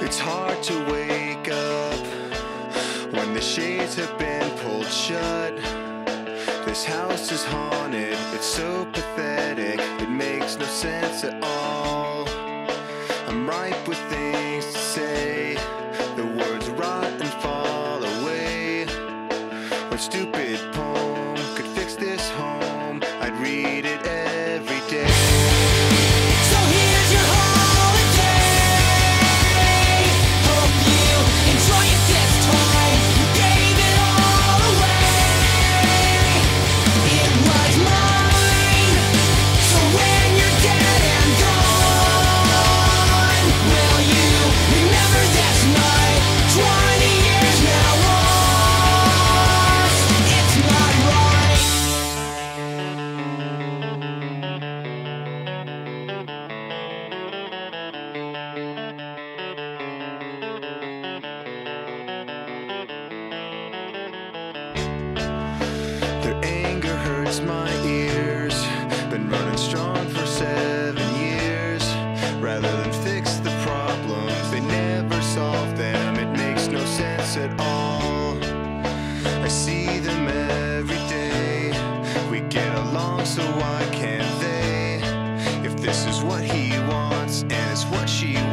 It's hard to wake up when the shades have been pulled shut. This house is haunted, it's so pathetic, it makes no sense at all. stupid. what she